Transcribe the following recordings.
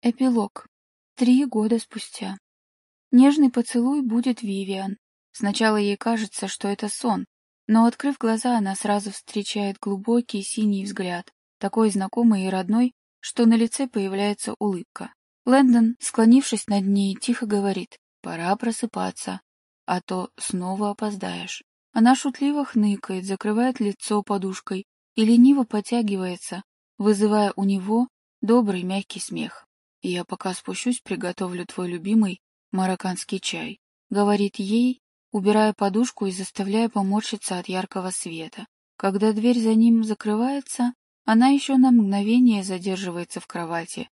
Эпилог. Три года спустя. Нежный поцелуй будет Вивиан. Сначала ей кажется, что это сон, но, открыв глаза, она сразу встречает глубокий синий взгляд, такой знакомый и родной, что на лице появляется улыбка. Лэндон, склонившись над ней, тихо говорит «Пора просыпаться, а то снова опоздаешь». Она шутливо хныкает, закрывает лицо подушкой и лениво потягивается, вызывая у него добрый мягкий смех. «Я пока спущусь, приготовлю твой любимый марокканский чай», — говорит ей, убирая подушку и заставляя поморщиться от яркого света. Когда дверь за ним закрывается, она еще на мгновение задерживается в кровати,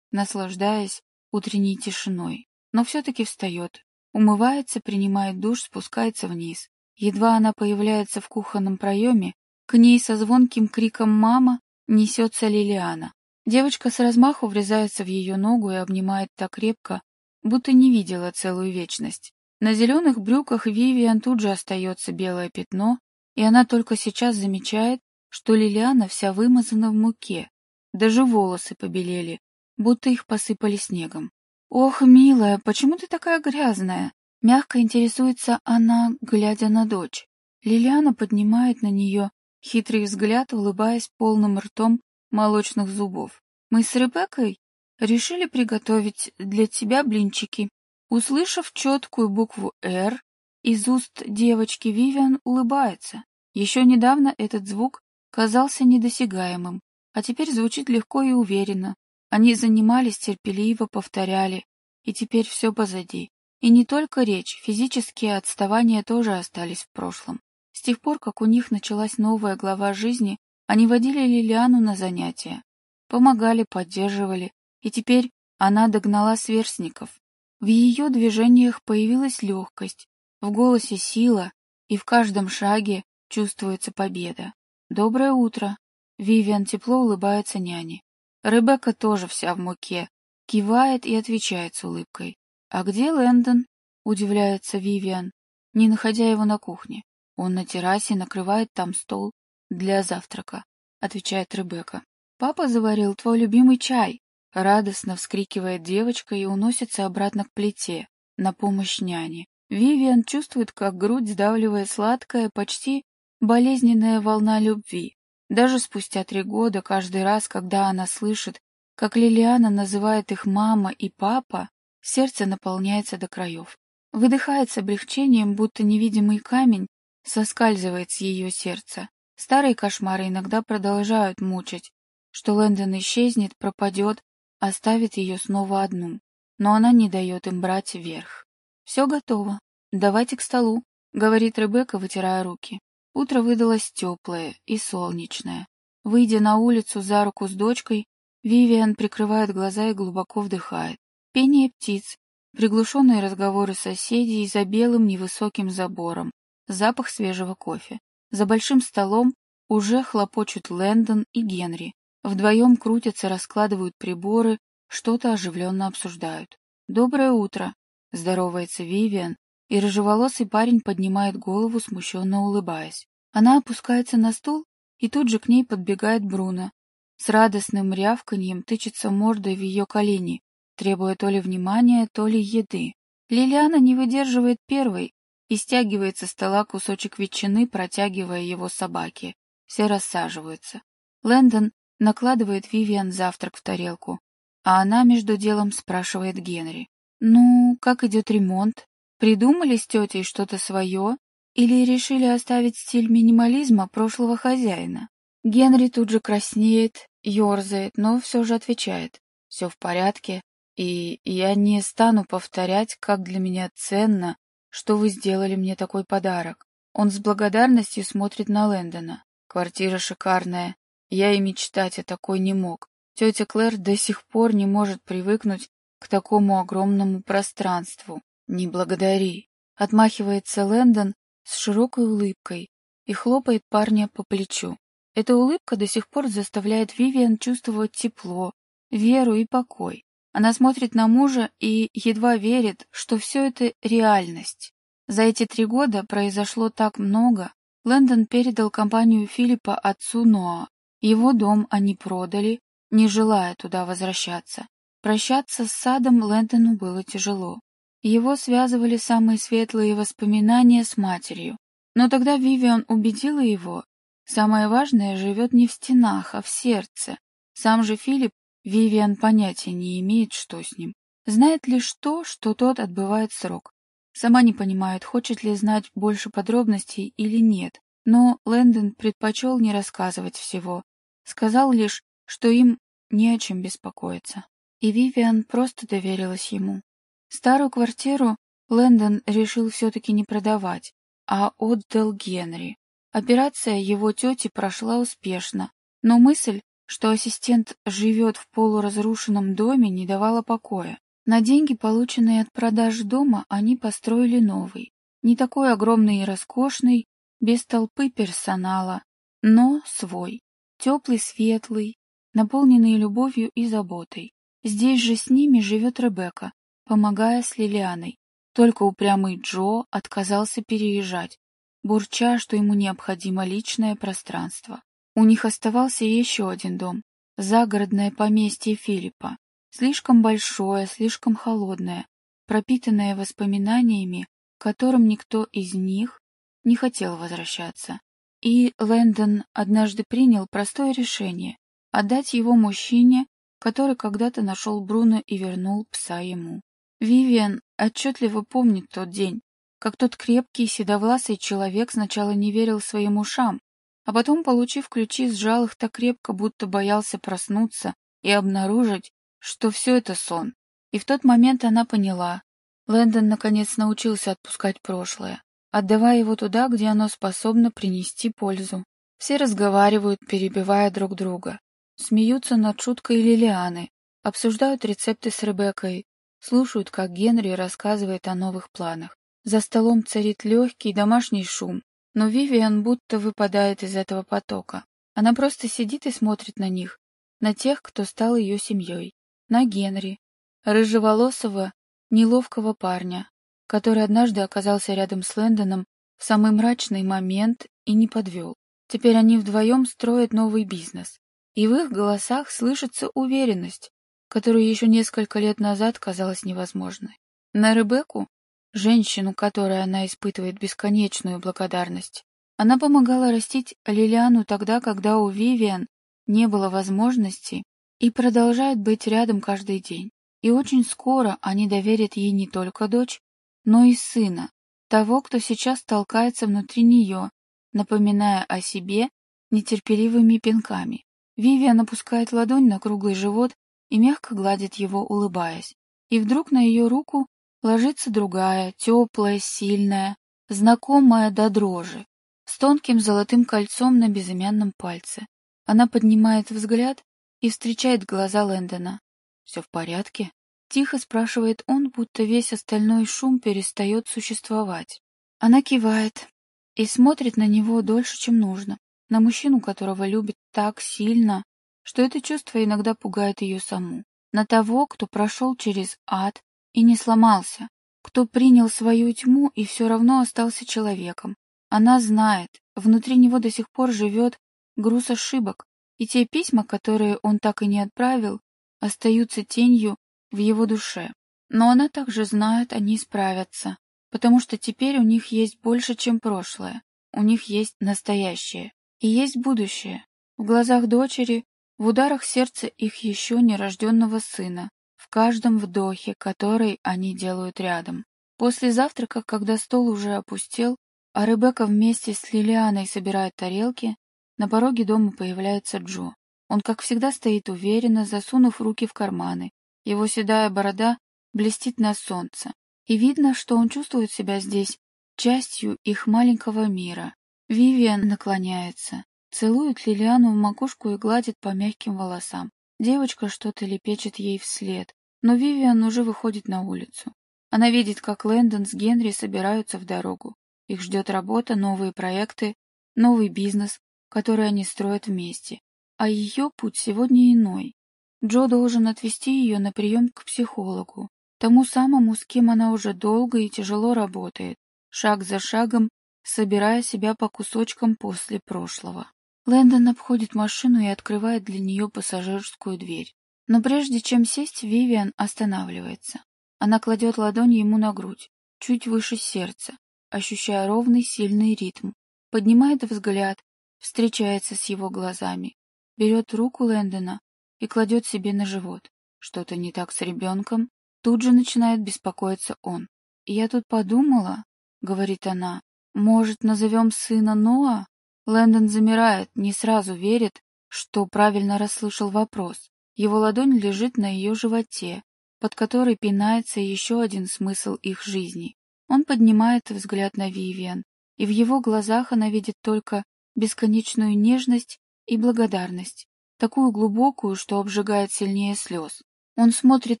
наслаждаясь утренней тишиной, но все-таки встает, умывается, принимает душ, спускается вниз. Едва она появляется в кухонном проеме, к ней со звонким криком «Мама!» несется Лилиана. Девочка с размаху врезается в ее ногу и обнимает так крепко, будто не видела целую вечность. На зеленых брюках Вивиан тут же остается белое пятно, и она только сейчас замечает, что Лилиана вся вымазана в муке. Даже волосы побелели, будто их посыпали снегом. «Ох, милая, почему ты такая грязная?» Мягко интересуется она, глядя на дочь. Лилиана поднимает на нее хитрый взгляд, улыбаясь полным ртом молочных зубов. Мы с Ребеккой решили приготовить для тебя блинчики. Услышав четкую букву «Р», из уст девочки Вивиан улыбается. Еще недавно этот звук казался недосягаемым, а теперь звучит легко и уверенно. Они занимались, терпеливо повторяли, и теперь все позади. И не только речь, физические отставания тоже остались в прошлом. С тех пор, как у них началась новая глава жизни, они водили Лилиану на занятия, помогали, поддерживали, и теперь она догнала сверстников. В ее движениях появилась легкость, в голосе сила, и в каждом шаге чувствуется победа. «Доброе утро!» Вивиан тепло улыбается няне. Ребекка тоже вся в муке, кивает и отвечает с улыбкой. «А где Лэндон?» — удивляется Вивиан, не находя его на кухне. «Он на террасе накрывает там стол для завтрака», — отвечает Ребекка. «Папа заварил твой любимый чай!» — радостно вскрикивает девочка и уносится обратно к плите, на помощь няне. Вивиан чувствует, как грудь сдавливает сладкая, почти болезненная волна любви. Даже спустя три года, каждый раз, когда она слышит, как Лилиана называет их мама и папа, сердце наполняется до краев. Выдыхает с облегчением, будто невидимый камень соскальзывает с ее сердца. Старые кошмары иногда продолжают мучить, что Лэндон исчезнет, пропадет, оставит ее снова одну. Но она не дает им брать верх. «Все готово. Давайте к столу», — говорит Ребекка, вытирая руки. Утро выдалось теплое и солнечное. Выйдя на улицу за руку с дочкой, Вивиан прикрывает глаза и глубоко вдыхает. Пение птиц, приглушенные разговоры соседей за белым невысоким забором, запах свежего кофе. За большим столом уже хлопочут Лэндон и Генри. Вдвоем крутятся, раскладывают приборы, что-то оживленно обсуждают. «Доброе утро!» — здоровается Вивиан, и рыжеволосый парень поднимает голову, смущенно улыбаясь. Она опускается на стул, и тут же к ней подбегает Бруно. С радостным рявканьем тычется мордой в ее колени, требуя то ли внимания, то ли еды. Лилиана не выдерживает первой и стягивает со стола кусочек ветчины, протягивая его собаке. Все рассаживаются. Лэндон накладывает Вивиан завтрак в тарелку, а она между делом спрашивает Генри. «Ну, как идет ремонт? Придумали с тетей что-то свое? Или решили оставить стиль минимализма прошлого хозяина?» Генри тут же краснеет, ерзает, но все же отвечает. «Все в порядке, и я не стану повторять, как для меня ценно что вы сделали мне такой подарок. Он с благодарностью смотрит на Лэндона. Квартира шикарная. Я и мечтать о такой не мог. Тетя Клэр до сих пор не может привыкнуть к такому огромному пространству. Не благодари. Отмахивается Лэндон с широкой улыбкой и хлопает парня по плечу. Эта улыбка до сих пор заставляет Вивиан чувствовать тепло, веру и покой. Она смотрит на мужа и едва верит, что все это реальность. За эти три года произошло так много. Лэндон передал компанию Филиппа отцу Ноа. Его дом они продали, не желая туда возвращаться. Прощаться с садом Лэнтону было тяжело. Его связывали самые светлые воспоминания с матерью. Но тогда Вивиан убедила его, самое важное живет не в стенах, а в сердце. Сам же Филипп, Вивиан понятия не имеет, что с ним. Знает лишь то, что тот отбывает срок. Сама не понимает, хочет ли знать больше подробностей или нет, но Лэндон предпочел не рассказывать всего. Сказал лишь, что им не о чем беспокоиться. И Вивиан просто доверилась ему. Старую квартиру Лэндон решил все-таки не продавать, а отдал Генри. Операция его тети прошла успешно, но мысль, что ассистент живет в полуразрушенном доме, не давала покоя. На деньги, полученные от продажи дома, они построили новый. Не такой огромный и роскошный, без толпы персонала, но свой. Теплый, светлый, наполненный любовью и заботой. Здесь же с ними живет Ребекка, помогая с Лилианой. Только упрямый Джо отказался переезжать, бурча, что ему необходимо личное пространство. У них оставался еще один дом — загородное поместье Филиппа. Слишком большое, слишком холодное, пропитанное воспоминаниями, к которым никто из них не хотел возвращаться. И Лэндон однажды принял простое решение — отдать его мужчине, который когда-то нашел Бруно и вернул пса ему. Вивиан отчетливо помнит тот день, как тот крепкий седовласый человек сначала не верил своим ушам, а потом, получив ключи, сжал их так крепко, будто боялся проснуться и обнаружить, что все это сон. И в тот момент она поняла. Лэндон наконец научился отпускать прошлое, отдавая его туда, где оно способно принести пользу. Все разговаривают, перебивая друг друга. Смеются над шуткой Лилианы, обсуждают рецепты с Ребеккой, слушают, как Генри рассказывает о новых планах. За столом царит легкий домашний шум, но Вивиан будто выпадает из этого потока. Она просто сидит и смотрит на них, на тех, кто стал ее семьей на Генри, рыжеволосого, неловкого парня, который однажды оказался рядом с Лэндоном в самый мрачный момент и не подвел. Теперь они вдвоем строят новый бизнес, и в их голосах слышится уверенность, которая еще несколько лет назад казалась невозможной. На Ребекку, женщину, которой она испытывает бесконечную благодарность, она помогала растить Лилиану тогда, когда у Вивиан не было возможности и продолжает быть рядом каждый день. И очень скоро они доверят ей не только дочь, но и сына, того, кто сейчас толкается внутри нее, напоминая о себе нетерпеливыми пинками. Вивиан опускает ладонь на круглый живот и мягко гладит его, улыбаясь. И вдруг на ее руку ложится другая, теплая, сильная, знакомая до дрожи, с тонким золотым кольцом на безымянном пальце. Она поднимает взгляд и встречает глаза Лэндона. «Все в порядке?» — тихо спрашивает он, будто весь остальной шум перестает существовать. Она кивает и смотрит на него дольше, чем нужно, на мужчину, которого любит так сильно, что это чувство иногда пугает ее саму, на того, кто прошел через ад и не сломался, кто принял свою тьму и все равно остался человеком. Она знает, внутри него до сих пор живет груз ошибок, и те письма, которые он так и не отправил, остаются тенью в его душе. Но она также знает, они справятся, потому что теперь у них есть больше, чем прошлое. У них есть настоящее. И есть будущее. В глазах дочери, в ударах сердца их еще нерожденного сына, в каждом вдохе, который они делают рядом. После завтрака, когда стол уже опустел, а Ребекка вместе с Лилианой собирает тарелки, на пороге дома появляется Джо. Он, как всегда, стоит уверенно, засунув руки в карманы. Его седая борода блестит на солнце. И видно, что он чувствует себя здесь частью их маленького мира. Вивиан наклоняется, целует Лилиану в макушку и гладит по мягким волосам. Девочка что-то лепечет ей вслед, но Вивиан уже выходит на улицу. Она видит, как Лэндон с Генри собираются в дорогу. Их ждет работа, новые проекты, новый бизнес, который они строят вместе. А ее путь сегодня иной. Джо должен отвезти ее на прием к психологу, тому самому, с кем она уже долго и тяжело работает, шаг за шагом, собирая себя по кусочкам после прошлого. Лэндон обходит машину и открывает для нее пассажирскую дверь. Но прежде чем сесть, Вивиан останавливается. Она кладет ладонь ему на грудь, чуть выше сердца, ощущая ровный сильный ритм. Поднимает взгляд, встречается с его глазами, берет руку Лэндона и кладет себе на живот. Что-то не так с ребенком. Тут же начинает беспокоиться он. «Я тут подумала», — говорит она, — «может, назовем сына Ноа?» Лэндон замирает, не сразу верит, что правильно расслышал вопрос. Его ладонь лежит на ее животе, под которой пинается еще один смысл их жизни. Он поднимает взгляд на Вивиан, и в его глазах она видит только бесконечную нежность и благодарность, такую глубокую, что обжигает сильнее слез. Он смотрит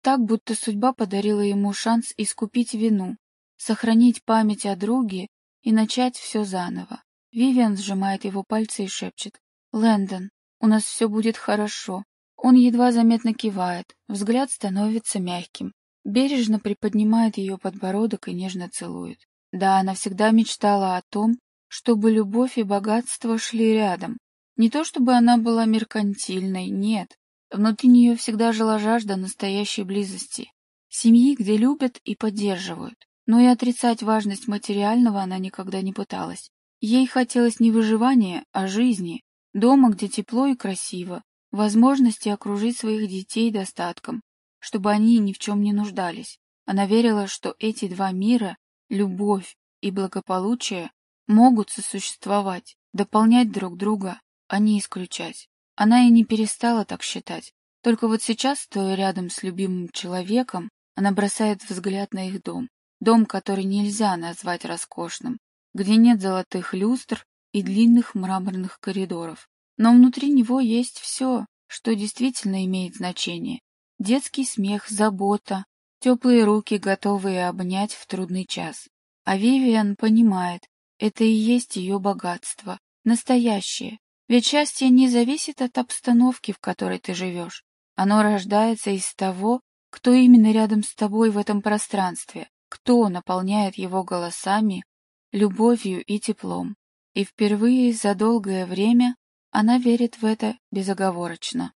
так, будто судьба подарила ему шанс искупить вину, сохранить память о друге и начать все заново. Вивиан сжимает его пальцы и шепчет. «Лэндон, у нас все будет хорошо. Он едва заметно кивает, взгляд становится мягким. Бережно приподнимает ее подбородок и нежно целует. Да, она всегда мечтала о том, чтобы любовь и богатство шли рядом. Не то чтобы она была меркантильной, нет. Внутри нее всегда жила жажда настоящей близости. Семьи, где любят и поддерживают. Но и отрицать важность материального она никогда не пыталась. Ей хотелось не выживания, а жизни. Дома, где тепло и красиво, возможности окружить своих детей достатком, чтобы они ни в чем не нуждались. Она верила, что эти два мира, любовь и благополучие, могут сосуществовать, дополнять друг друга, а не исключать. Она и не перестала так считать. Только вот сейчас, стоя рядом с любимым человеком, она бросает взгляд на их дом. Дом, который нельзя назвать роскошным, где нет золотых люстр и длинных мраморных коридоров, но внутри него есть все, что действительно имеет значение. Детский смех, забота, теплые руки, готовые обнять в трудный час. А Вивиан понимает, это и есть ее богатство, настоящее. Ведь счастье не зависит от обстановки, в которой ты живешь. Оно рождается из того, кто именно рядом с тобой в этом пространстве, кто наполняет его голосами, любовью и теплом. И впервые за долгое время она верит в это безоговорочно.